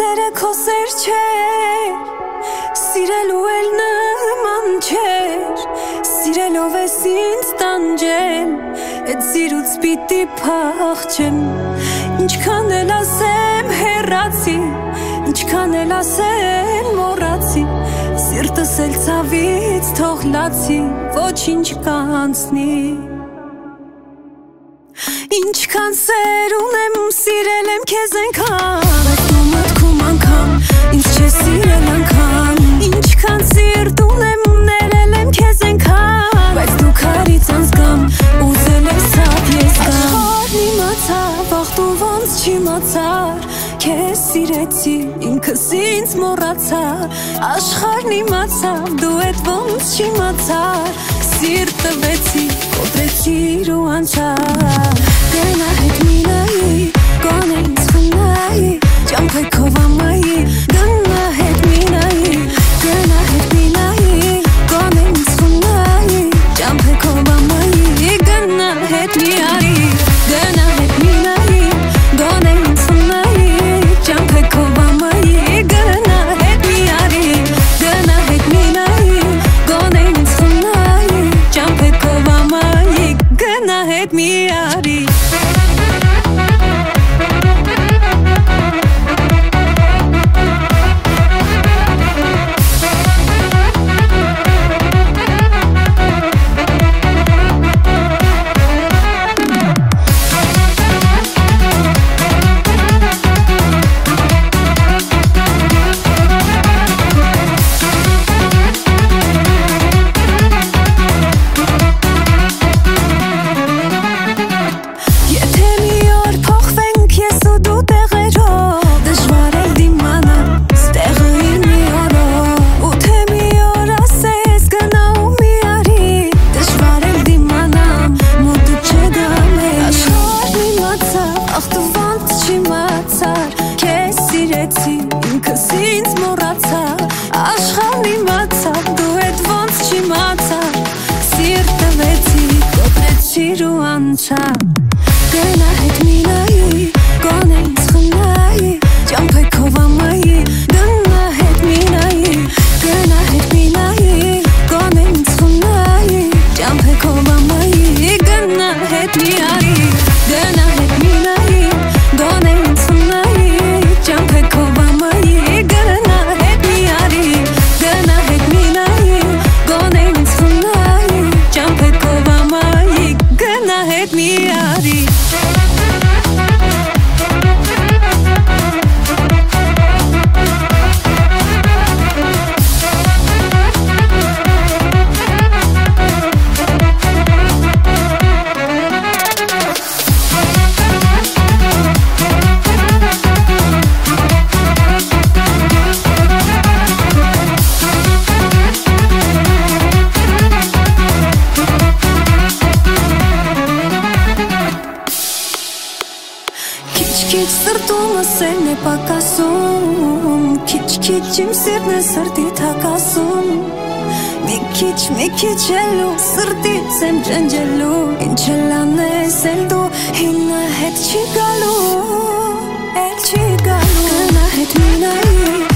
սերը քո սեր չէ Սիրելու էլ նման չէր Սիրելով ես ինձ տանջել Այդ սիրուց պիտի փախչեմ Ինչքան էլ ասեմ հեռացի Ինչքան էլ ասեմ մոռացի Սիրտս էլ ցավից թող լացի Ոչինչ կանցնի Ինչքան սեր ունեմ, սիրել եմ քեզ այնքան սիրել անգամ Ինչքան սիրտ ունեմ, ներել եմ քեզ այնքան Բայց դու քարից անցկամ, ուզել եմ սապ ես գամ Աշխարհն իմացավ, ախ դու ոնց չիմացար Քեզ սիրեցի, ինքս ինձ մոռացա Աշխարհն իմացավ, դու այդ ոնց չիմացար Սիրտ տվեցի, կոտրեցիր ու անցար Գնա հետ մի նայի, գոնե ինձ խնայի Ճամփեքով ամայի, գնա կոտրեցիր ու անցա Գնա հետ մի նայի, գոնե ինձ խնայի Ճամփեքով ամայի, գնա հետ մի նայի Գնա հետ մի նայի, գոնե ինձ խնայի Ճամփեքով ամայի, գնա հետ մի արի Գնա Kiç sırtıma seni bakasım Kiç kiçim sirne sırtı takasım Mikiç mikiç elu sırtı sem cencelu İncelane seldu hinna het çigalu El çigalu Gına het minayı